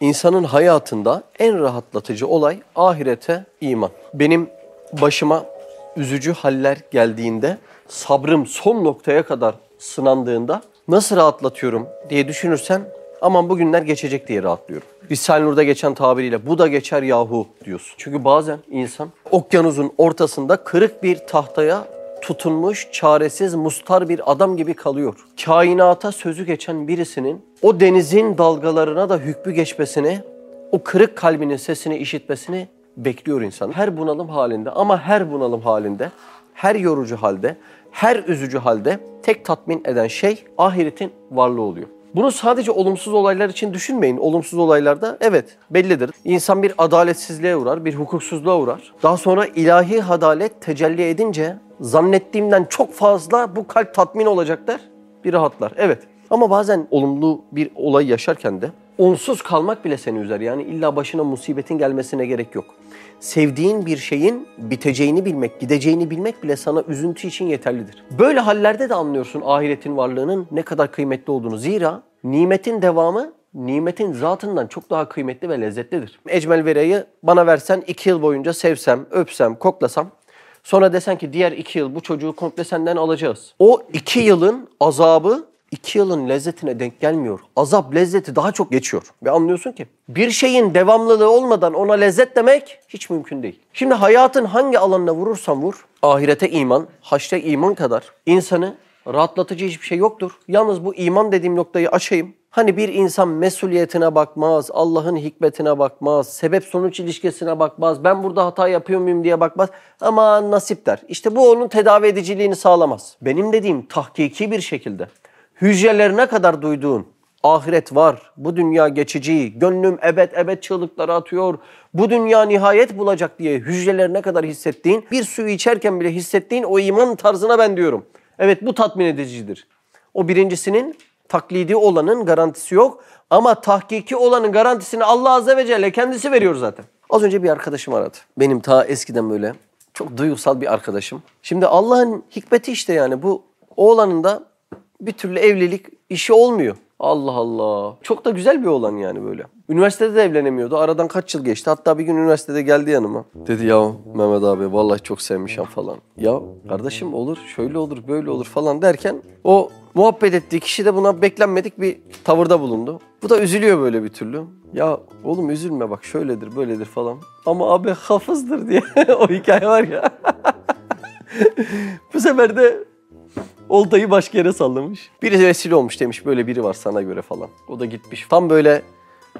İnsanın hayatında en rahatlatıcı olay ahirete iman. Benim başıma üzücü haller geldiğinde, sabrım son noktaya kadar sınandığında nasıl rahatlatıyorum diye düşünürsen aman bugünler geçecek diye rahatlıyorum. Risale Nur'da geçen tabiriyle bu da geçer yahu diyorsun. Çünkü bazen insan okyanusun ortasında kırık bir tahtaya tutunmuş, çaresiz, mustar bir adam gibi kalıyor. Kainata sözü geçen birisinin o denizin dalgalarına da hükmü geçmesini, o kırık kalbinin sesini işitmesini bekliyor insan. Her bunalım halinde ama her bunalım halinde, her yorucu halde, her üzücü halde tek tatmin eden şey ahiretin varlığı oluyor. Bunu sadece olumsuz olaylar için düşünmeyin. Olumsuz olaylarda evet bellidir. İnsan bir adaletsizliğe uğrar, bir hukuksuzluğa uğrar. Daha sonra ilahi adalet tecelli edince zannettiğimden çok fazla bu kalp tatmin olacak der, bir rahatlar. Evet ama bazen olumlu bir olay yaşarken de onsuz kalmak bile seni üzer. Yani illa başına musibetin gelmesine gerek yok. Sevdiğin bir şeyin biteceğini bilmek, gideceğini bilmek bile sana üzüntü için yeterlidir. Böyle hallerde de anlıyorsun ahiretin varlığının ne kadar kıymetli olduğunu. Zira nimetin devamı nimetin zatından çok daha kıymetli ve lezzetlidir. Ecmel Vera'yı bana versen iki yıl boyunca sevsem, öpsem, koklasam Sonra desen ki diğer iki yıl bu çocuğu komple senden alacağız. O iki yılın azabı iki yılın lezzetine denk gelmiyor. Azap lezzeti daha çok geçiyor. Ve anlıyorsun ki bir şeyin devamlılığı olmadan ona lezzet demek hiç mümkün değil. Şimdi hayatın hangi alanına vurursan vur, ahirete iman, haşre iman kadar insanı rahatlatıcı hiçbir şey yoktur. Yalnız bu iman dediğim noktayı açayım. Hani bir insan mesuliyetine bakmaz, Allah'ın hikmetine bakmaz, sebep sonuç ilişkisine bakmaz, ben burada hata yapıyor muyum diye bakmaz ama nasip der. İşte bu onun tedavi ediciliğini sağlamaz. Benim dediğim tahkiki bir şekilde hücrelerine kadar duyduğun ahiret var, bu dünya geçici, gönlüm ebed ebed çığlıkları atıyor, bu dünya nihayet bulacak diye hücrelerine kadar hissettiğin, bir suyu içerken bile hissettiğin o iman tarzına ben diyorum. Evet bu tatmin edicidir. O birincisinin taklidi olanın garantisi yok. Ama tahkiki olanın garantisini Allah Azze ve Celle kendisi veriyor zaten. Az önce bir arkadaşım aradı. Benim ta eskiden böyle çok duygusal bir arkadaşım. Şimdi Allah'ın hikmeti işte yani bu oğlanın da bir türlü evlilik işi olmuyor. Allah Allah. Çok da güzel bir oğlan yani böyle. Üniversitede de evlenemiyordu. Aradan kaç yıl geçti. Hatta bir gün üniversitede geldi yanıma. Dedi ya Mehmet abi vallahi çok sevmişim falan. Ya kardeşim olur, şöyle olur, böyle olur falan derken o muhabbet ettiği kişi de buna beklenmedik bir tavırda bulundu. Bu da üzülüyor böyle bir türlü. Ya oğlum üzülme bak şöyledir, böyledir falan. Ama abi hafızdır diye o hikaye var ya. Bu sefer de oltayı başka yere sallamış. Biri vesile olmuş demiş böyle biri var sana göre falan. O da gitmiş. Tam böyle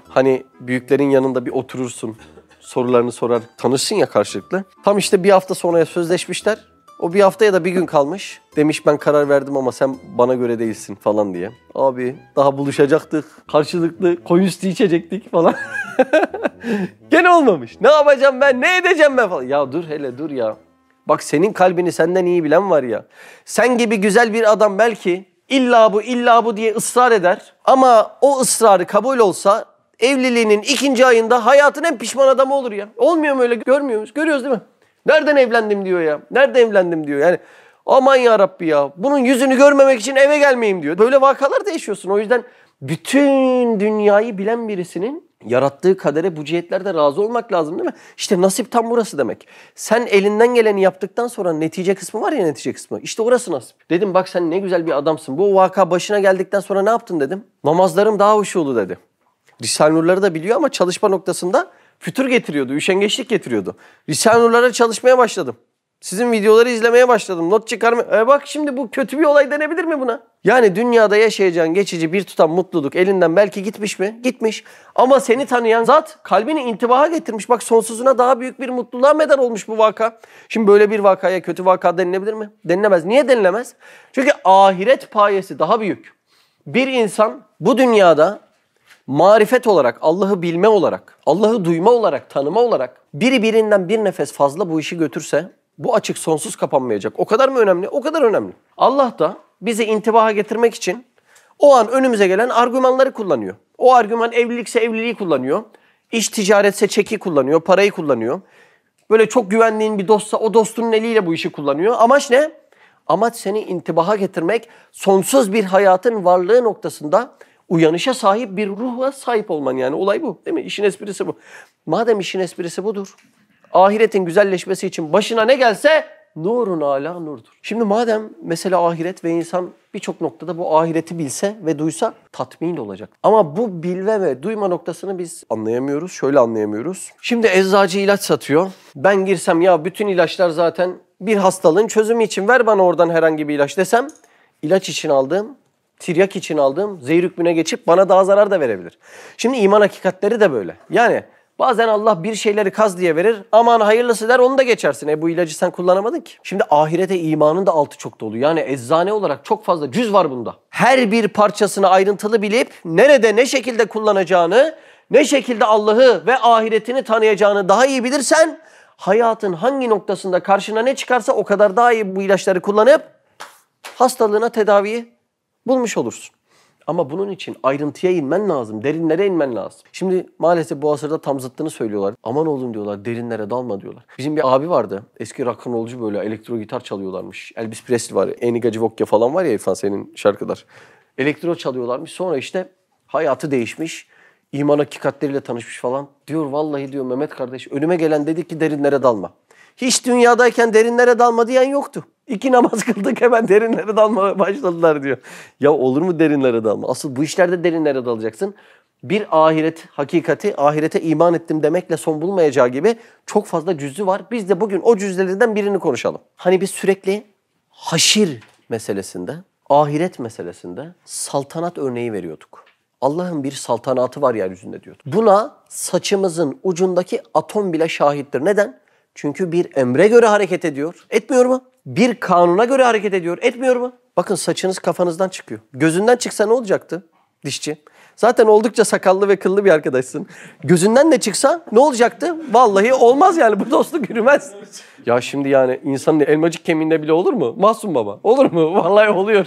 hani büyüklerin yanında bir oturursun. Sorularını sorar tanışsın ya karşılıklı. Tam işte bir hafta sonraya sözleşmişler. O bir haftaya da bir gün kalmış. Demiş ben karar verdim ama sen bana göre değilsin falan diye. Abi daha buluşacaktık. Karşılıklı koyu üstü içecektik falan. Gene olmamış. Ne yapacağım ben? Ne edeceğim ben falan. Ya dur hele dur ya. Bak senin kalbini senden iyi bilen var ya. Sen gibi güzel bir adam belki illa bu illa bu diye ısrar eder. Ama o ısrarı kabul olsa evliliğinin ikinci ayında hayatın en pişman adamı olur ya. Olmuyor mu öyle görmüyor muyuz? Görüyoruz değil mi? Nereden evlendim diyor ya. Nerede evlendim diyor. Yani aman ya Rabbi ya. Bunun yüzünü görmemek için eve gelmeyeyim diyor. Böyle vakalar da yaşıyorsun. O yüzden bütün dünyayı bilen birisinin yarattığı kadere bu cihetlerde razı olmak lazım değil mi? İşte nasip tam burası demek. Sen elinden geleni yaptıktan sonra netice kısmı var ya netice kısmı. İşte orası nasip. Dedim bak sen ne güzel bir adamsın. Bu vaka başına geldikten sonra ne yaptın dedim. Namazlarım daha huşulu dedi. Risale Nurları da biliyor ama çalışma noktasında fütür getiriyordu, üşengeçlik getiriyordu. Risale Nurlara çalışmaya başladım. Sizin videoları izlemeye başladım. Not çıkarma. E bak şimdi bu kötü bir olay denebilir mi buna? Yani dünyada yaşayacağın geçici bir tutam mutluluk elinden belki gitmiş mi? Gitmiş. Ama seni tanıyan zat kalbini intibaha getirmiş. Bak sonsuzuna daha büyük bir mutluluğa medar olmuş bu vaka. Şimdi böyle bir vakaya kötü vaka denilebilir mi? Denilemez. Niye denilemez? Çünkü ahiret payesi daha büyük. Bir insan bu dünyada marifet olarak, Allah'ı bilme olarak, Allah'ı duyma olarak, tanıma olarak biri birinden bir nefes fazla bu işi götürse bu açık sonsuz kapanmayacak. O kadar mı önemli? O kadar önemli. Allah da bizi intibaha getirmek için o an önümüze gelen argümanları kullanıyor. O argüman evlilikse evliliği kullanıyor. İş ticaretse çeki kullanıyor, parayı kullanıyor. Böyle çok güvendiğin bir dostsa o dostunun eliyle bu işi kullanıyor. Amaç ne? Amaç seni intibaha getirmek, sonsuz bir hayatın varlığı noktasında Uyanışa sahip bir ruha sahip olman yani olay bu değil mi? İşin esprisi bu. Madem işin esprisi budur. Ahiretin güzelleşmesi için başına ne gelse nurun ala nurdur. Şimdi madem mesela ahiret ve insan birçok noktada bu ahireti bilse ve duysa tatmin olacak. Ama bu bilme ve duyma noktasını biz anlayamıyoruz. Şöyle anlayamıyoruz. Şimdi eczacı ilaç satıyor. Ben girsem ya bütün ilaçlar zaten bir hastalığın çözümü için ver bana oradan herhangi bir ilaç desem ilaç için aldığım tiryak için aldığım zehir hükmüne geçip bana daha zarar da verebilir. Şimdi iman hakikatleri de böyle. Yani bazen Allah bir şeyleri kaz diye verir. Aman hayırlısı der onu da geçersin. E bu ilacı sen kullanamadın ki. Şimdi ahirete imanın da altı çok dolu. Yani eczane olarak çok fazla cüz var bunda. Her bir parçasını ayrıntılı bilip nerede ne şekilde kullanacağını, ne şekilde Allah'ı ve ahiretini tanıyacağını daha iyi bilirsen hayatın hangi noktasında karşına ne çıkarsa o kadar daha iyi bu ilaçları kullanıp hastalığına tedaviyi bulmuş olursun. Ama bunun için ayrıntıya inmen lazım, derinlere inmen lazım. Şimdi maalesef bu asırda tam zıttını söylüyorlar. Aman oğlum diyorlar, derinlere dalma diyorlar. Bizim bir abi vardı, eski rock'n'rollcu böyle elektro gitar çalıyorlarmış. Elvis Presley var, Eni Gacivokya falan var ya İrfan senin şarkılar. Elektro çalıyorlarmış. Sonra işte hayatı değişmiş. iman hakikatleriyle tanışmış falan. Diyor vallahi diyor Mehmet kardeş önüme gelen dedi ki derinlere dalma. Hiç dünyadayken derinlere dalma diyen yoktu. İki namaz kıldık hemen derinlere dalmaya başladılar diyor. Ya olur mu derinlere dalma? Asıl bu işlerde derinlere dalacaksın. Bir ahiret hakikati, ahirete iman ettim demekle son bulmayacağı gibi çok fazla cüzü var. Biz de bugün o cüzlerinden birini konuşalım. Hani biz sürekli haşir meselesinde, ahiret meselesinde saltanat örneği veriyorduk. Allah'ın bir saltanatı var yeryüzünde diyorduk. Buna saçımızın ucundaki atom bile şahittir. Neden? Çünkü bir emre göre hareket ediyor. Etmiyor mu? Bir kanuna göre hareket ediyor. Etmiyor mu? Bakın saçınız kafanızdan çıkıyor. Gözünden çıksa ne olacaktı dişçi? Zaten oldukça sakallı ve kıllı bir arkadaşsın. Gözünden de çıksa ne olacaktı? Vallahi olmaz yani bu dostluk yürümez. Ya şimdi yani insanın elmacık kemiğinde bile olur mu? Mahsun baba. Olur mu? Vallahi oluyor.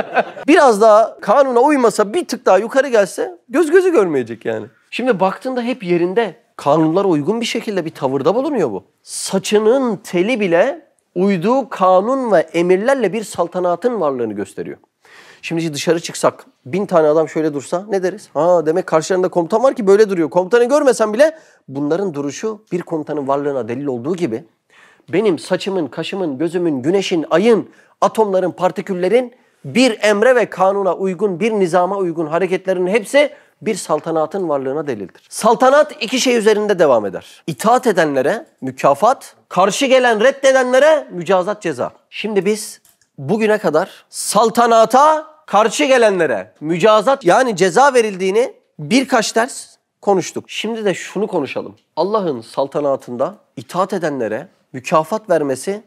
Biraz daha kanuna uymasa bir tık daha yukarı gelse göz gözü görmeyecek yani. Şimdi baktığında hep yerinde kanunlara uygun bir şekilde bir tavırda bulunuyor bu. Saçının teli bile uyduğu kanun ve emirlerle bir saltanatın varlığını gösteriyor. Şimdi dışarı çıksak bin tane adam şöyle dursa ne deriz? Ha demek karşılarında komutan var ki böyle duruyor. Komutanı görmesen bile bunların duruşu bir komutanın varlığına delil olduğu gibi benim saçımın, kaşımın, gözümün, güneşin, ayın, atomların, partiküllerin bir emre ve kanuna uygun, bir nizama uygun hareketlerin hepsi bir saltanatın varlığına delildir. Saltanat iki şey üzerinde devam eder. İtaat edenlere mükafat, karşı gelen reddedenlere mücazat ceza. Şimdi biz bugüne kadar saltanata karşı gelenlere mücazat yani ceza verildiğini birkaç ders konuştuk. Şimdi de şunu konuşalım. Allah'ın saltanatında itaat edenlere mükafat vermesi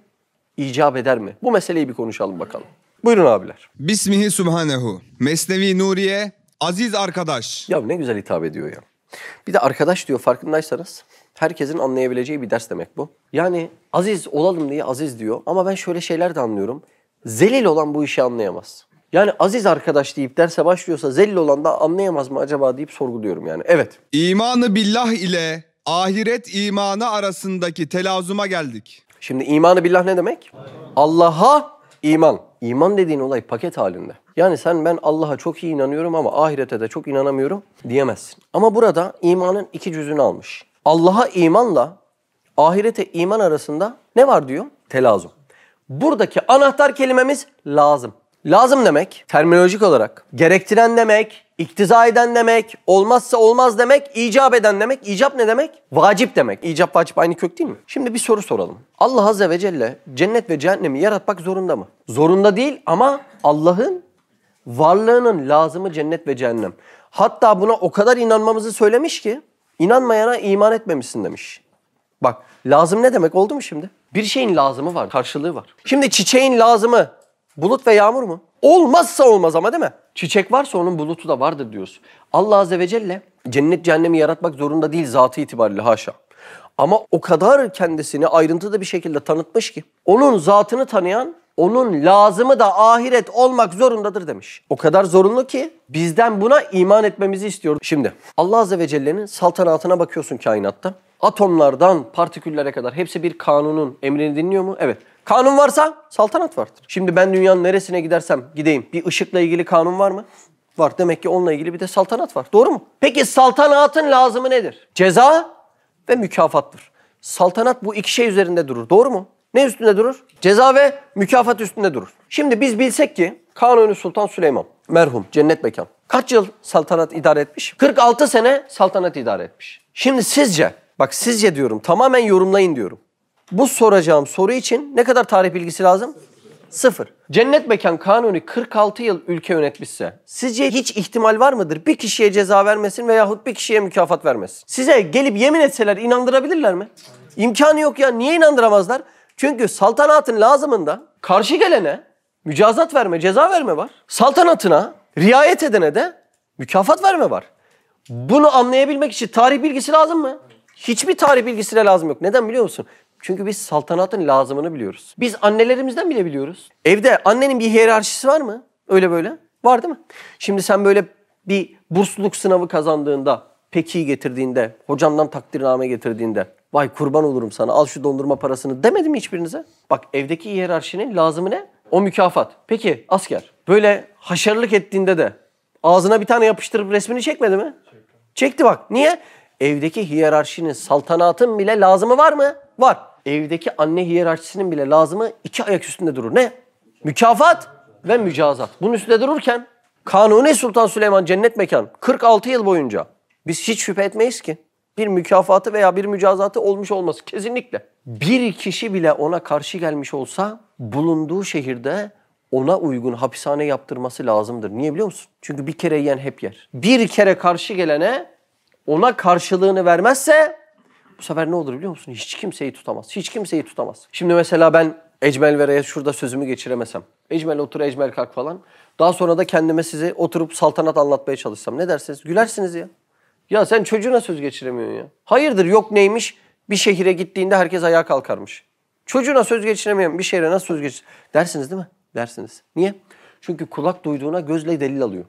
icap eder mi? Bu meseleyi bir konuşalım bakalım. Buyurun abiler. Bismihi Subhanehu. Mesnevi Nuriye, aziz arkadaş. Ya ne güzel hitap ediyor ya. Bir de arkadaş diyor farkındaysanız. Herkesin anlayabileceği bir ders demek bu. Yani aziz olalım diye aziz diyor. Ama ben şöyle şeyler de anlıyorum. Zelil olan bu işi anlayamaz. Yani aziz arkadaş deyip derse başlıyorsa zelil olan da anlayamaz mı acaba deyip sorguluyorum yani. Evet. İmanı billah ile ahiret imanı arasındaki telazuma geldik. Şimdi imanı billah ne demek? Allah'a iman. İman dediğin olay paket halinde. Yani sen ben Allah'a çok iyi inanıyorum ama ahirete de çok inanamıyorum diyemezsin. Ama burada imanın iki cüzünü almış. Allah'a imanla ahirete iman arasında ne var diyor? Telazum. Buradaki anahtar kelimemiz lazım. Lazım demek terminolojik olarak gerektiren demek, iktiza eden demek, olmazsa olmaz demek, icap eden demek. İcap ne demek? Vacip demek. İcap vacip aynı kök değil mi? Şimdi bir soru soralım. Allah Azze ve Celle cennet ve cehennemi yaratmak zorunda mı? Zorunda değil ama Allah'ın varlığının lazımı cennet ve cehennem. Hatta buna o kadar inanmamızı söylemiş ki inanmayana iman etmemişsin demiş. Bak lazım ne demek oldu mu şimdi? Bir şeyin lazımı var, karşılığı var. Şimdi çiçeğin lazımı bulut ve yağmur mu? Olmazsa olmaz ama değil mi? Çiçek varsa onun bulutu da vardır diyoruz. Allah Azze ve Celle cennet cehennemi yaratmak zorunda değil zatı itibariyle haşa. Ama o kadar kendisini ayrıntılı bir şekilde tanıtmış ki onun zatını tanıyan onun lazımı da ahiret olmak zorundadır demiş. O kadar zorunlu ki bizden buna iman etmemizi istiyor. Şimdi Allah Azze ve Celle'nin saltanatına bakıyorsun kainatta. Atomlardan partiküllere kadar hepsi bir kanunun emrini dinliyor mu? Evet. Kanun varsa saltanat vardır. Şimdi ben dünyanın neresine gidersem gideyim bir ışıkla ilgili kanun var mı? Var. Demek ki onunla ilgili bir de saltanat var. Doğru mu? Peki saltanatın lazımı nedir? Ceza ve mükafattır. Saltanat bu iki şey üzerinde durur. Doğru mu? Ne üstünde durur? Ceza ve mükafat üstünde durur. Şimdi biz bilsek ki Kanuni Sultan Süleyman merhum cennet mekan. Kaç yıl saltanat idare etmiş? 46 sene saltanat idare etmiş. Şimdi sizce, bak sizce diyorum tamamen yorumlayın diyorum. Bu soracağım soru için ne kadar tarih bilgisi lazım? Sıfır. Cennet mekan kanuni 46 yıl ülke yönetmişse sizce hiç ihtimal var mıdır bir kişiye ceza vermesin veyahut bir kişiye mükafat vermesin? Size gelip yemin etseler inandırabilirler mi? İmkanı yok ya. Niye inandıramazlar? Çünkü saltanatın lazımında karşı gelene mücazat verme, ceza verme var. Saltanatına riayet edene de mükafat verme var. Bunu anlayabilmek için tarih bilgisi lazım mı? Hiçbir tarih bilgisine lazım yok. Neden biliyor musun? Çünkü biz saltanatın lazımını biliyoruz. Biz annelerimizden bile biliyoruz. Evde annenin bir hiyerarşisi var mı? Öyle böyle. Var değil mi? Şimdi sen böyle bir bursluluk sınavı kazandığında, peki getirdiğinde, hocandan takdirname getirdiğinde, vay kurban olurum sana al şu dondurma parasını demedi mi hiçbirinize? Bak evdeki hiyerarşinin lazımı ne? O mükafat. Peki asker böyle haşarlık ettiğinde de ağzına bir tane yapıştırıp resmini çekmedi mi? Çekti bak. Niye? Evdeki hiyerarşinin, saltanatın bile lazımı var mı? Var. Evdeki anne hiyerarşisinin bile lazımı iki ayak üstünde durur. Ne? Mükafat ve mücazat. Bunun üstünde dururken Kanuni Sultan Süleyman cennet mekan 46 yıl boyunca biz hiç şüphe etmeyiz ki bir mükafatı veya bir mücazatı olmuş olması kesinlikle. Bir kişi bile ona karşı gelmiş olsa bulunduğu şehirde ona uygun hapishane yaptırması lazımdır. Niye biliyor musun? Çünkü bir kere yiyen hep yer. Bir kere karşı gelene ona karşılığını vermezse bu sefer ne olur biliyor musun? Hiç kimseyi tutamaz. Hiç kimseyi tutamaz. Şimdi mesela ben Ecmel Vere'ye şurada sözümü geçiremesem. Ecmel otur, Ecmel kalk falan. Daha sonra da kendime size oturup saltanat anlatmaya çalışsam. Ne dersiniz? Gülersiniz ya. Ya sen çocuğuna söz geçiremiyorsun ya. Hayırdır yok neymiş? Bir şehire gittiğinde herkes ayağa kalkarmış. Çocuğuna söz geçiremeyen bir şehre nasıl söz geçir? Dersiniz değil mi? Dersiniz. Niye? Çünkü kulak duyduğuna gözle delil alıyor.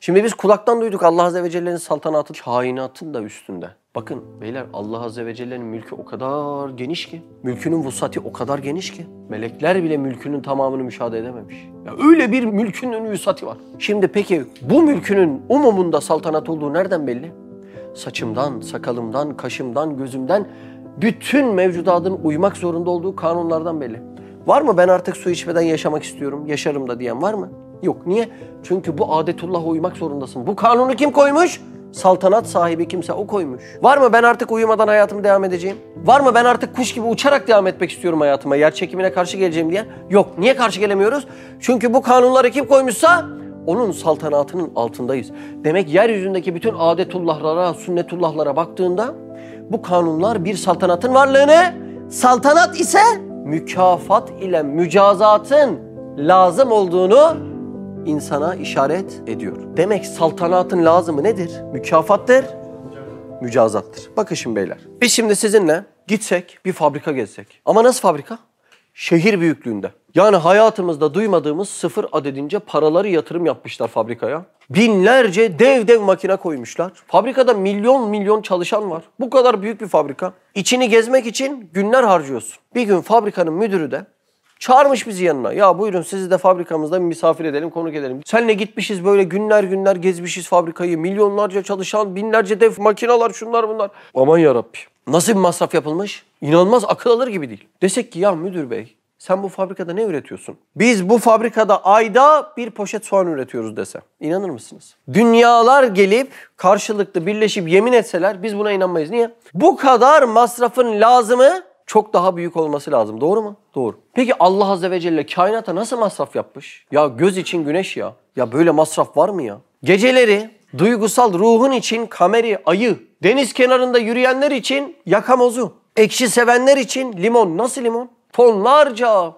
Şimdi biz kulaktan duyduk Allah Azze ve Celle'nin saltanatı kainatın da üstünde. Bakın beyler Allah Azze ve Celle'nin mülkü o kadar geniş ki. Mülkünün vusati o kadar geniş ki. Melekler bile mülkünün tamamını müşahede edememiş. Ya öyle bir mülkünün vusati var. Şimdi peki bu mülkünün umumunda saltanat olduğu nereden belli? Saçımdan, sakalımdan, kaşımdan, gözümden bütün mevcudatın uymak zorunda olduğu kanunlardan belli. Var mı ben artık su içmeden yaşamak istiyorum, yaşarım da diyen var mı? Yok. Niye? Çünkü bu adetullah'a uymak zorundasın. Bu kanunu kim koymuş? Saltanat sahibi kimse o koymuş. Var mı ben artık uyumadan hayatımı devam edeceğim? Var mı ben artık kuş gibi uçarak devam etmek istiyorum hayatıma? Yer çekimine karşı geleceğim diye? Yok. Niye karşı gelemiyoruz? Çünkü bu kanunları kim koymuşsa onun saltanatının altındayız. Demek yeryüzündeki bütün adetullahlara, sünnetullahlara baktığında bu kanunlar bir saltanatın varlığını, saltanat ise mükafat ile mücazatın lazım olduğunu insana işaret ediyor. Demek saltanatın lazımı nedir? Mükafattır, mücazattır. Bakın şimdi beyler. Biz şimdi sizinle gitsek bir fabrika gezsek. Ama nasıl fabrika? Şehir büyüklüğünde. Yani hayatımızda duymadığımız sıfır adedince paraları yatırım yapmışlar fabrikaya. Binlerce dev dev makine koymuşlar. Fabrikada milyon milyon çalışan var. Bu kadar büyük bir fabrika. İçini gezmek için günler harcıyorsun. Bir gün fabrikanın müdürü de Çağırmış bizi yanına. Ya buyurun sizi de fabrikamızda misafir edelim, konuk edelim. Senle gitmişiz böyle günler günler gezmişiz fabrikayı. Milyonlarca çalışan, binlerce dev makineler şunlar bunlar. Aman yarabbi. Nasıl bir masraf yapılmış? İnanılmaz akıl alır gibi değil. Desek ki ya müdür bey sen bu fabrikada ne üretiyorsun? Biz bu fabrikada ayda bir poşet soğan üretiyoruz dese. İnanır mısınız? Dünyalar gelip karşılıklı birleşip yemin etseler biz buna inanmayız. Niye? Bu kadar masrafın lazımı çok daha büyük olması lazım. Doğru mu? Doğru. Peki Allah Azze ve Celle kainata nasıl masraf yapmış? Ya göz için güneş ya. Ya böyle masraf var mı ya? Geceleri duygusal ruhun için kameri, ayı, deniz kenarında yürüyenler için yakamozu, ekşi sevenler için limon. Nasıl limon? Tonlarca,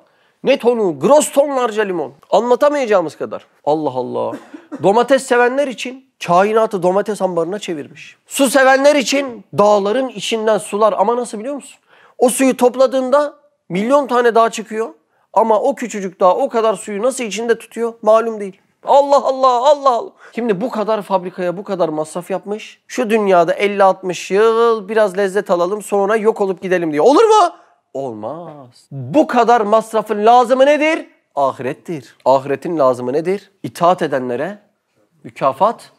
ne tonu? Gross tonlarca limon. Anlatamayacağımız kadar. Allah Allah. Domates sevenler için kainatı domates ambarına çevirmiş. Su sevenler için dağların içinden sular. Ama nasıl biliyor musun? O suyu topladığında milyon tane dağ çıkıyor. Ama o küçücük dağ o kadar suyu nasıl içinde tutuyor malum değil. Allah Allah Allah Allah. Şimdi bu kadar fabrikaya bu kadar masraf yapmış. Şu dünyada 50-60 yıl biraz lezzet alalım sonra yok olup gidelim diye. Olur mu? Olmaz. Bu kadar masrafın lazımı nedir? Ahirettir. Ahiretin lazımı nedir? İtaat edenlere mükafat,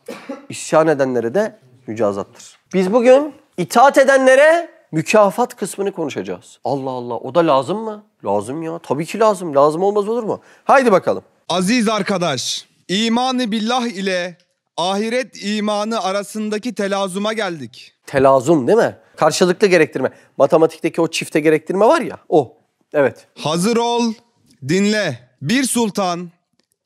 isyan edenlere de mücazattır. Biz bugün itaat edenlere mükafat kısmını konuşacağız. Allah Allah o da lazım mı? Lazım ya. Tabii ki lazım. Lazım olmaz olur mu? Haydi bakalım. Aziz arkadaş, imanı billah ile ahiret imanı arasındaki telazuma geldik. Telazum değil mi? Karşılıklı gerektirme. Matematikteki o çifte gerektirme var ya o. Evet. Hazır ol, dinle. Bir sultan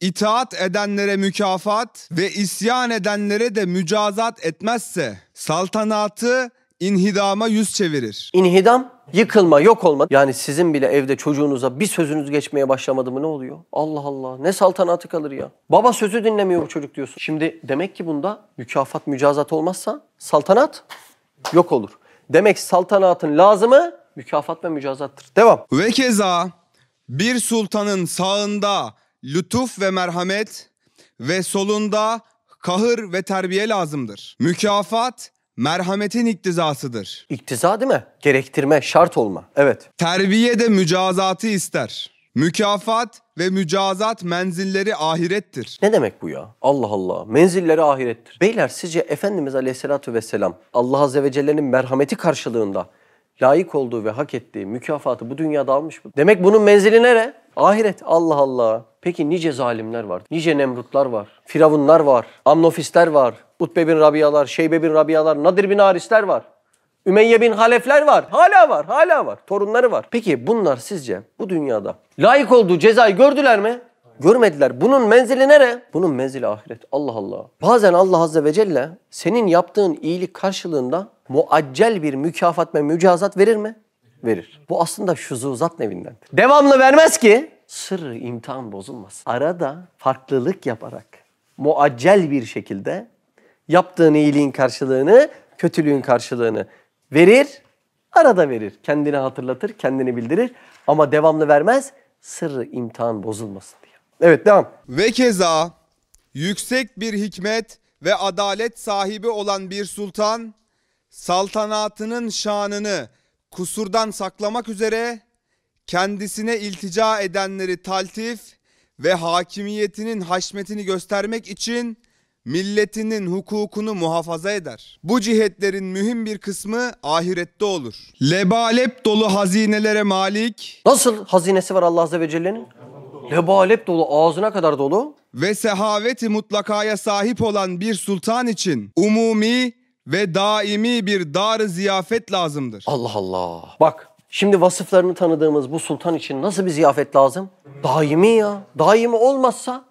itaat edenlere mükafat ve isyan edenlere de mücazat etmezse saltanatı inhidama yüz çevirir. İnhidam, yıkılma, yok olma. Yani sizin bile evde çocuğunuza bir sözünüz geçmeye başlamadı mı ne oluyor? Allah Allah ne saltanatı kalır ya. Baba sözü dinlemiyor bu çocuk diyorsun. Şimdi demek ki bunda mükafat, mücazat olmazsa saltanat yok olur. Demek saltanatın lazımı mükafat ve mücazattır. Devam. Ve keza bir sultanın sağında lütuf ve merhamet ve solunda kahır ve terbiye lazımdır. Mükafat merhametin iktizasıdır. İktiza değil mi? Gerektirme, şart olma. Evet. Terbiye de mücazatı ister. Mükafat ve mücazat menzilleri ahirettir. Ne demek bu ya? Allah Allah. Menzilleri ahirettir. Beyler sizce Efendimiz Aleyhisselatü Vesselam Allah Azze ve Celle'nin merhameti karşılığında layık olduğu ve hak ettiği mükafatı bu dünyada almış mı? Demek bunun menzili nere? Ahiret. Allah Allah. Peki nice zalimler var. Nice Nemrutlar var. Firavunlar var. Amnofisler var. Utbe bin Rabiyalar, Şeybe bin Rabiyalar, Nadir bin Harisler var. Ümeyye bin Halefler var. Hala var, hala var. Torunları var. Peki bunlar sizce bu dünyada layık olduğu cezayı gördüler mi? Görmediler. Bunun menzili nere? Bunun menzili ahiret. Allah Allah. Bazen Allah Azze ve Celle senin yaptığın iyilik karşılığında muaccel bir mükafat ve mücazat verir mi? Verir. Bu aslında şuzuzat nevinden. Devamlı vermez ki sırrı imtihan bozulmaz. Arada farklılık yaparak muaccel bir şekilde yaptığın iyiliğin karşılığını, kötülüğün karşılığını verir, arada verir. Kendini hatırlatır, kendini bildirir ama devamlı vermez. Sırrı imtihan bozulmasın diye. Evet devam. Ve keza yüksek bir hikmet ve adalet sahibi olan bir sultan saltanatının şanını kusurdan saklamak üzere kendisine iltica edenleri taltif ve hakimiyetinin haşmetini göstermek için milletinin hukukunu muhafaza eder. Bu cihetlerin mühim bir kısmı ahirette olur. Lebalep dolu hazinelere malik Nasıl hazinesi var Allah Azze ve Celle'nin? Lebalep dolu, ağzına kadar dolu. ve sehaveti mutlakaya sahip olan bir sultan için umumi ve daimi bir dar ziyafet lazımdır. Allah Allah. Bak şimdi vasıflarını tanıdığımız bu sultan için nasıl bir ziyafet lazım? Daimi ya. Daimi olmazsa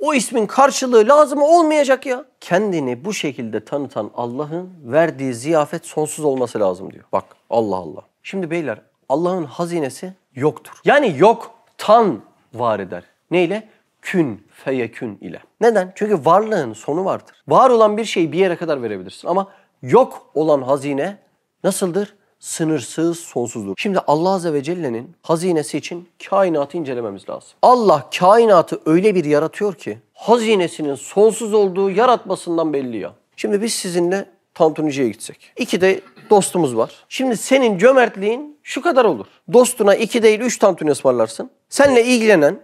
o ismin karşılığı lazım olmayacak ya. Kendini bu şekilde tanıtan Allah'ın verdiği ziyafet sonsuz olması lazım diyor. Bak Allah Allah. Şimdi beyler Allah'ın hazinesi yoktur. Yani yoktan var eder. Neyle? Kün feyekün ile. Neden? Çünkü varlığın sonu vardır. Var olan bir şeyi bir yere kadar verebilirsin ama yok olan hazine nasıldır? Sınırsız, sonsuzdur. Şimdi Allah Azze ve Celle'nin hazinesi için kainatı incelememiz lazım. Allah kainatı öyle bir yaratıyor ki hazinesinin sonsuz olduğu yaratmasından belli ya. Şimdi biz sizinle tantuniciye gitsek. İki de dostumuz var. Şimdi senin cömertliğin şu kadar olur. Dostuna iki değil üç tantuni ısmarlarsın. Seninle ilgilenen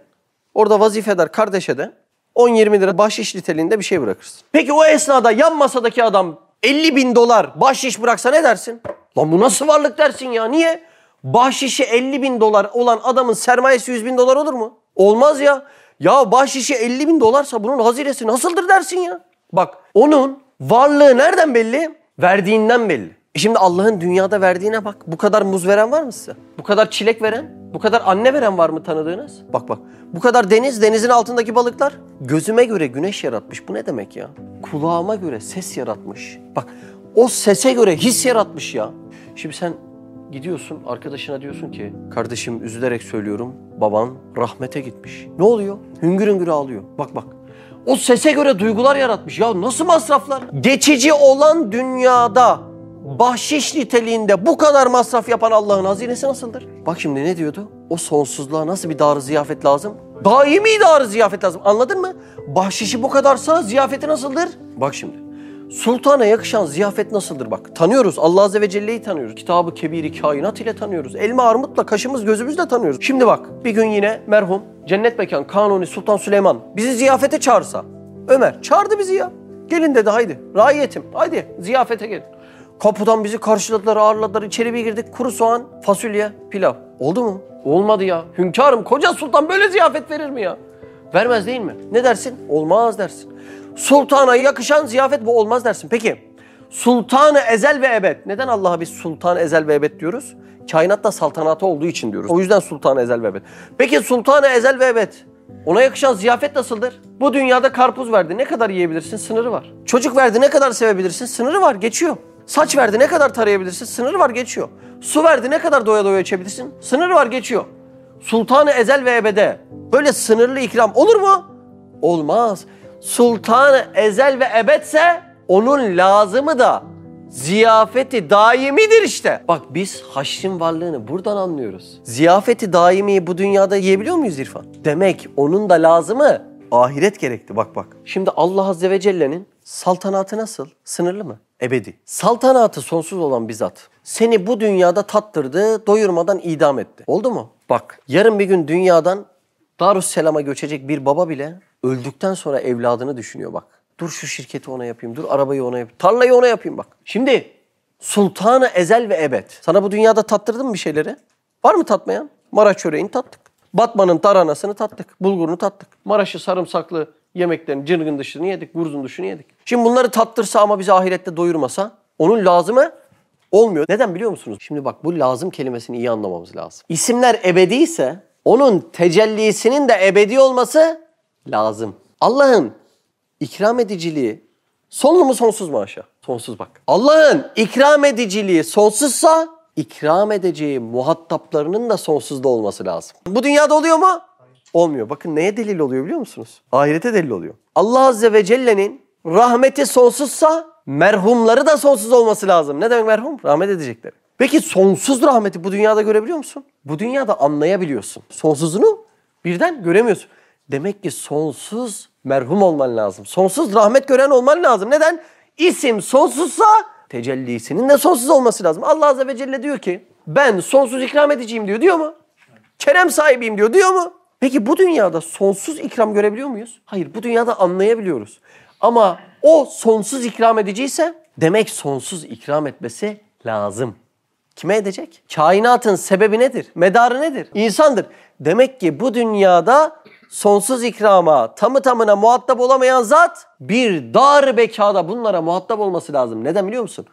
orada vazifedar kardeşe de 10-20 lira bahşiş niteliğinde bir şey bırakırsın. Peki o esnada yan masadaki adam 50 bin dolar bahşiş bıraksa ne dersin? Lan bu nasıl varlık dersin ya? Niye? Bahşişi 50 bin dolar olan adamın sermayesi 100 bin dolar olur mu? Olmaz ya. Ya bahşişi 50 bin dolarsa bunun hazinesi nasıldır dersin ya? Bak onun varlığı nereden belli? Verdiğinden belli. E şimdi Allah'ın dünyada verdiğine bak. Bu kadar muz veren var mı size? Bu kadar çilek veren? Bu kadar anne veren var mı tanıdığınız? Bak bak. Bu kadar deniz, denizin altındaki balıklar. Gözüme göre güneş yaratmış. Bu ne demek ya? Kulağıma göre ses yaratmış. Bak o sese göre his yaratmış ya. Şimdi sen gidiyorsun arkadaşına diyorsun ki kardeşim üzülerek söylüyorum baban rahmete gitmiş. Ne oluyor? Hüngür hüngür ağlıyor. Bak bak. O sese göre duygular yaratmış. Ya nasıl masraflar? Geçici olan dünyada bahşiş niteliğinde bu kadar masraf yapan Allah'ın hazinesi nasıldır? Bak şimdi ne diyordu? O sonsuzluğa nasıl bir dar ziyafet lazım? Daimi dar ziyafet lazım. Anladın mı? Bahşişi bu kadarsa ziyafeti nasıldır? Bak şimdi. Sultana yakışan ziyafet nasıldır bak. Tanıyoruz. Allah Azze ve Celle'yi tanıyoruz. Kitabı Kebiri kainat ile tanıyoruz. Elma armutla kaşımız gözümüzle tanıyoruz. Şimdi bak bir gün yine merhum cennet mekan Kanuni Sultan Süleyman bizi ziyafete çağırsa Ömer çağırdı bizi ya. Gelin dedi haydi. Raiyetim haydi ziyafete gelin. Kapıdan bizi karşıladılar, ağırladılar. İçeri bir girdik. Kuru soğan, fasulye, pilav. Oldu mu? Olmadı ya. Hünkârım koca sultan böyle ziyafet verir mi ya? Vermez değil mi? Ne dersin? Olmaz dersin. Sultana yakışan ziyafet bu olmaz dersin. Peki sultanı ezel ve ebed. Neden Allah'a biz sultan ezel ve ebed diyoruz? Kainatta saltanatı olduğu için diyoruz. O yüzden sultanı ezel ve ebed. Peki sultanı ezel ve ebed. Ona yakışan ziyafet nasıldır? Bu dünyada karpuz verdi. Ne kadar yiyebilirsin? Sınırı var. Çocuk verdi. Ne kadar sevebilirsin? Sınırı var. Geçiyor. Saç verdi. Ne kadar tarayabilirsin? Sınırı var. Geçiyor. Su verdi. Ne kadar doya doya içebilirsin? Sınırı var. Geçiyor. Sultanı ezel ve ebede. Böyle sınırlı ikram olur mu? Olmaz. Sultanı ezel ve ebedse onun lazımı da ziyafeti daimidir işte. Bak biz haşrin varlığını buradan anlıyoruz. Ziyafeti daimiyi bu dünyada yiyebiliyor muyuz İrfan? Demek onun da lazımı ahiret gerekti bak bak. Şimdi Allah Azze ve Celle'nin saltanatı nasıl? Sınırlı mı? Ebedi. Saltanatı sonsuz olan bir zat. Seni bu dünyada tattırdı, doyurmadan idam etti. Oldu mu? Bak yarın bir gün dünyadan Darüsselam'a göçecek bir baba bile öldükten sonra evladını düşünüyor bak. Dur şu şirketi ona yapayım, dur arabayı ona yapayım, tarlayı ona yapayım bak. Şimdi sultanı ezel ve ebed. Sana bu dünyada tattırdın mı bir şeyleri? Var mı tatmayan? Maraş çöreğini tattık. Batman'ın taranasını tattık, bulgurunu tattık. Maraş'ı sarımsaklı yemeklerin cırgın dışını yedik, gurzun dışını yedik. Şimdi bunları tattırsa ama bizi ahirette doyurmasa onun lazımı olmuyor. Neden biliyor musunuz? Şimdi bak bu lazım kelimesini iyi anlamamız lazım. İsimler ebedi ise onun tecellisinin de ebedi olması lazım. Allah'ın ikram ediciliği sonlu mu sonsuz mu aşağı? Sonsuz bak. Allah'ın ikram ediciliği sonsuzsa ikram edeceği muhataplarının da sonsuzda olması lazım. Bu dünyada oluyor mu? Olmuyor. Bakın neye delil oluyor biliyor musunuz? Ahirete delil oluyor. Allah Azze ve Celle'nin rahmeti sonsuzsa merhumları da sonsuz olması lazım. Ne demek merhum? Rahmet edecekleri. Peki sonsuz rahmeti bu dünyada görebiliyor musun? Bu dünyada anlayabiliyorsun. Sonsuzunu birden göremiyorsun. Demek ki sonsuz merhum olman lazım. Sonsuz rahmet gören olman lazım. Neden? İsim sonsuzsa tecellisinin de sonsuz olması lazım. Allah Azze ve Celle diyor ki ben sonsuz ikram edeceğim diyor. Diyor mu? Kerem sahibiyim diyor. Diyor mu? Peki bu dünyada sonsuz ikram görebiliyor muyuz? Hayır bu dünyada anlayabiliyoruz. Ama o sonsuz ikram ediciyse demek sonsuz ikram etmesi lazım. Kime edecek? Kainatın sebebi nedir? Medarı nedir? İnsandır. Demek ki bu dünyada sonsuz ikrama tamı tamına muhatap olamayan zat bir dar bekada bunlara muhatap olması lazım. Neden biliyor musun?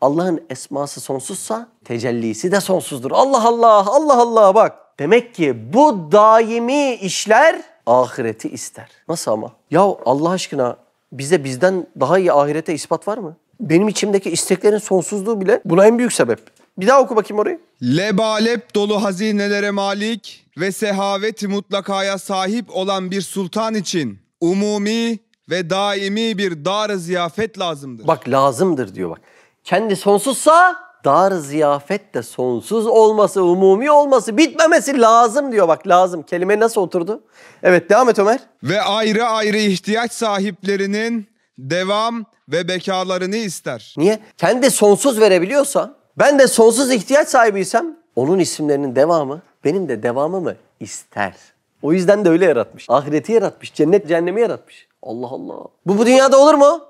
Allah'ın esması sonsuzsa tecellisi de sonsuzdur. Allah Allah, Allah Allah bak. Demek ki bu daimi işler ahireti ister. Nasıl ama? Ya Allah aşkına bize bizden daha iyi ahirete ispat var mı? Benim içimdeki isteklerin sonsuzluğu bile buna en büyük sebep. Bir daha oku bakayım orayı. Lebalep dolu hazinelere malik ve sehaveti mutlakaya sahip olan bir sultan için umumi ve daimi bir dar ziyafet lazımdır. Bak lazımdır diyor bak. Kendi sonsuzsa dar ziyafet de sonsuz olması, umumi olması, bitmemesi lazım diyor bak lazım. Kelime nasıl oturdu? Evet devam et Ömer. Ve ayrı ayrı ihtiyaç sahiplerinin devam ve bekalarını ister. Niye? Kendi sonsuz verebiliyorsa, ben de sonsuz ihtiyaç sahibiysem onun isimlerinin devamı benim de devamımı ister. O yüzden de öyle yaratmış. Ahireti yaratmış, cennet cehennemi yaratmış. Allah Allah. Bu bu dünyada olur mu?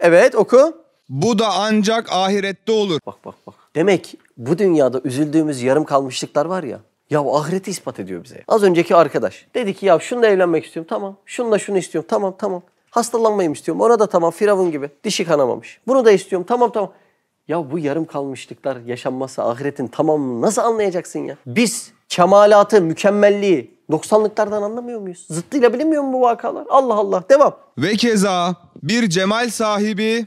Evet oku. Bu da ancak ahirette olur. Bak bak bak. Demek bu dünyada üzüldüğümüz yarım kalmışlıklar var ya. Ya ahireti ispat ediyor bize. Az önceki arkadaş dedi ki ya şununla evlenmek istiyorum tamam. Şununla şunu istiyorum tamam tamam. Hastalanmayayım istiyorum ona da tamam Firavun gibi dişi kanamamış. Bunu da istiyorum tamam tamam. Ya bu yarım kalmışlıklar yaşanması ahiretin tamamını nasıl anlayacaksın ya? Biz kemalatı, mükemmelliği, noksanlıklardan anlamıyor muyuz? Zıttıyla bilinmiyor mu bu vakalar? Allah Allah devam. Ve keza bir cemal sahibi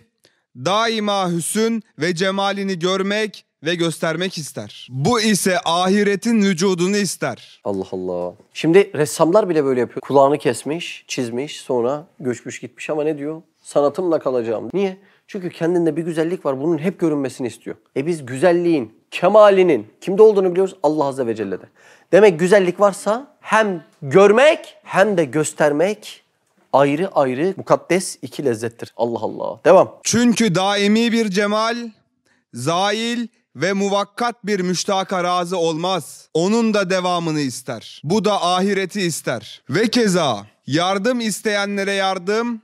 daima hüsün ve cemalini görmek ve göstermek ister. Bu ise ahiretin vücudunu ister. Allah Allah. Şimdi ressamlar bile böyle yapıyor. Kulağını kesmiş, çizmiş, sonra göçmüş gitmiş ama ne diyor? Sanatımla kalacağım. Niye? Çünkü kendinde bir güzellik var. Bunun hep görünmesini istiyor. E biz güzelliğin, kemalinin kimde olduğunu biliyoruz? Allah Azze ve Celle'de. Demek güzellik varsa hem görmek hem de göstermek ayrı ayrı mukaddes iki lezzettir. Allah Allah. Devam. Çünkü daimi bir cemal, zail ve muvakkat bir müştaka razı olmaz. Onun da devamını ister. Bu da ahireti ister. Ve keza yardım isteyenlere yardım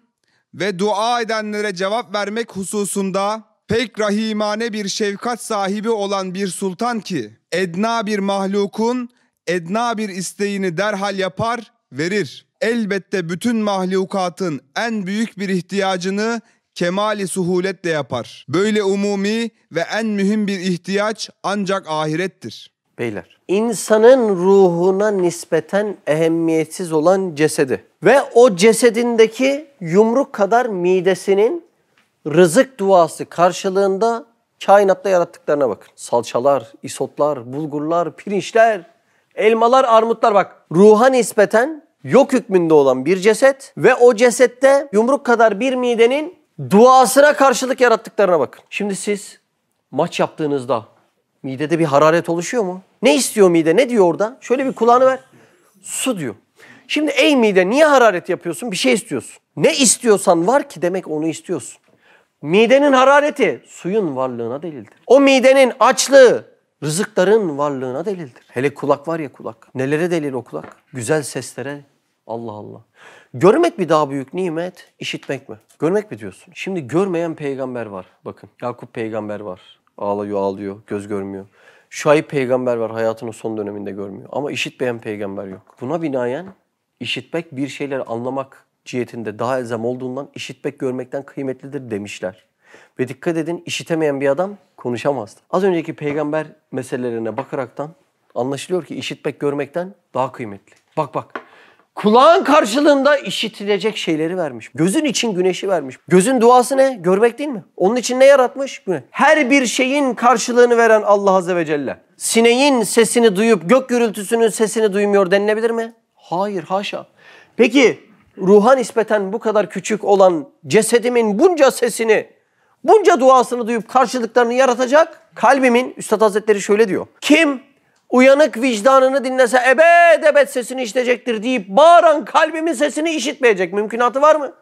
ve dua edenlere cevap vermek hususunda pek rahimane bir şefkat sahibi olan bir sultan ki edna bir mahlukun edna bir isteğini derhal yapar, verir. Elbette bütün mahlukatın en büyük bir ihtiyacını kemali suhuletle yapar. Böyle umumi ve en mühim bir ihtiyaç ancak ahirettir. Beyler, insanın ruhuna nispeten ehemmiyetsiz olan cesedi ve o cesedindeki yumruk kadar midesinin rızık duası karşılığında kainatta yarattıklarına bakın. Salçalar, isotlar, bulgurlar, pirinçler, elmalar, armutlar bak. Ruha nispeten yok hükmünde olan bir ceset ve o cesette yumruk kadar bir midenin duasına karşılık yarattıklarına bakın. Şimdi siz maç yaptığınızda midede bir hararet oluşuyor mu? Ne istiyor mide? Ne diyor orada? Şöyle bir kulağını ver. Su diyor. Şimdi ey mide niye hararet yapıyorsun? Bir şey istiyorsun. Ne istiyorsan var ki demek onu istiyorsun. Midenin harareti suyun varlığına delildir. O midenin açlığı rızıkların varlığına delildir. Hele kulak var ya kulak. Nelere delil o kulak? Güzel seslere. Allah Allah. Görmek mi daha büyük nimet, işitmek mi? Görmek mi diyorsun? Şimdi görmeyen peygamber var. Bakın Yakup peygamber var. Ağlıyor ağlıyor, göz görmüyor. Şuayb peygamber var hayatının son döneminde görmüyor. Ama işitmeyen peygamber yok. Buna binaen işitmek bir şeyleri anlamak cihetinde daha elzem olduğundan işitmek görmekten kıymetlidir demişler. Ve dikkat edin işitemeyen bir adam konuşamazdı. Az önceki peygamber meselelerine bakaraktan anlaşılıyor ki işitmek görmekten daha kıymetli. Bak bak. Kulağın karşılığında işitilecek şeyleri vermiş. Gözün için güneşi vermiş. Gözün duası ne? Görmek değil mi? Onun için ne yaratmış? Her bir şeyin karşılığını veren Allah Azze ve Celle. Sineğin sesini duyup gök gürültüsünün sesini duymuyor denilebilir mi? Hayır haşa. Peki ruha nispeten bu kadar küçük olan cesedimin bunca sesini, bunca duasını duyup karşılıklarını yaratacak kalbimin, Üstad Hazretleri şöyle diyor. Kim uyanık vicdanını dinlese ebed ebed sesini işitecektir deyip bağıran kalbimin sesini işitmeyecek mümkünatı var mı?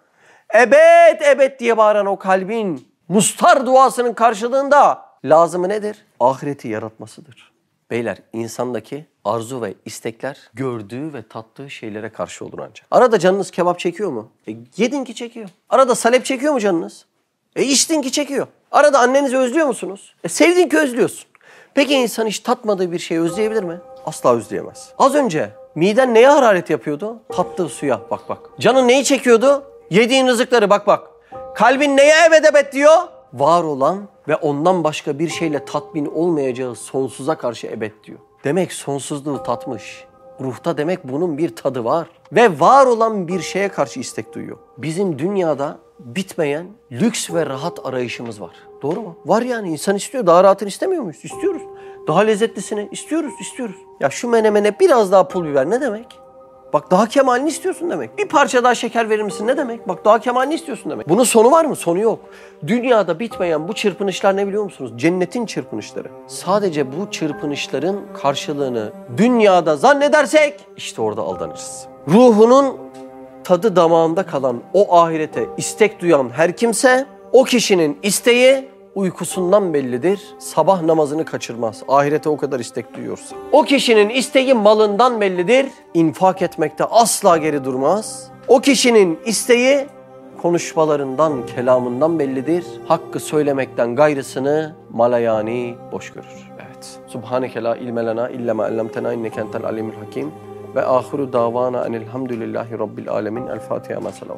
Ebed ebed diye bağıran o kalbin mustar duasının karşılığında lazımı nedir? Ahireti yaratmasıdır. Beyler insandaki arzu ve istekler gördüğü ve tattığı şeylere karşı olur ancak. Arada canınız kebap çekiyor mu? E, yedin ki çekiyor. Arada salep çekiyor mu canınız? E içtin ki çekiyor. Arada annenizi özlüyor musunuz? E sevdin ki özlüyorsun. Peki insan hiç tatmadığı bir şeyi özleyebilir mi? Asla özleyemez. Az önce miden neye hararet yapıyordu? Tattığı suya bak bak. Canın neyi çekiyordu? Yediğin rızıkları bak bak. Kalbin neye evet diyor? Var olan ve ondan başka bir şeyle tatmin olmayacağı sonsuza karşı ebed diyor. Demek sonsuzluğu tatmış. Ruhta demek bunun bir tadı var. Ve var olan bir şeye karşı istek duyuyor. Bizim dünyada bitmeyen lüks ve rahat arayışımız var. Doğru mu? Var yani insan istiyor. Daha rahatını istemiyor muyuz? İstiyoruz. Daha lezzetlisini istiyoruz, istiyoruz. Ya şu menemene biraz daha pul biber ne demek? Bak daha kemalini istiyorsun demek. Bir parça daha şeker verir misin ne demek? Bak daha kemalini istiyorsun demek. Bunun sonu var mı? Sonu yok. Dünyada bitmeyen bu çırpınışlar ne biliyor musunuz? Cennetin çırpınışları. Sadece bu çırpınışların karşılığını dünyada zannedersek işte orada aldanırız. Ruhunun tadı damağında kalan o ahirete istek duyan her kimse o kişinin isteği uykusundan bellidir. Sabah namazını kaçırmaz. Ahirete o kadar istek duyuyorsa. O kişinin isteği malından bellidir. İnfak etmekte asla geri durmaz. O kişinin isteği konuşmalarından, kelamından bellidir. Hakkı söylemekten gayrısını malayani boş görür. Evet. Subhaneke la ilme lena illa ma allamtena inneke entel alimul hakim. Ve ahiru davana enelhamdülillahi rabbil alemin. El Fatiha mesela.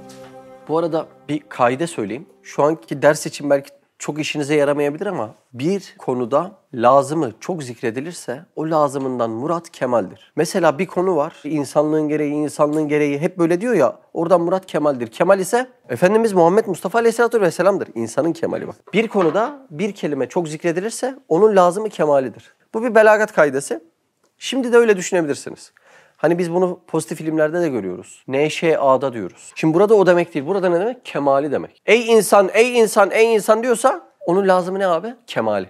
Bu arada bir kaide söyleyeyim. Şu anki ders için belki çok işinize yaramayabilir ama bir konuda lazımı çok zikredilirse o lazımından murat kemaldir. Mesela bir konu var. insanlığın gereği, insanlığın gereği hep böyle diyor ya. Oradan murat kemaldir. Kemal ise Efendimiz Muhammed Mustafa Aleyhisselatü Vesselam'dır. İnsanın kemali bak. Bir konuda bir kelime çok zikredilirse onun lazımı kemalidir. Bu bir belagat kaidesi. Şimdi de öyle düşünebilirsiniz. Hani biz bunu pozitif filmlerde de görüyoruz. NŞA'da diyoruz. Şimdi burada o demek değil. Burada ne demek? Kemali demek. Ey insan, ey insan, ey insan diyorsa onun lazımı ne abi? Kemali.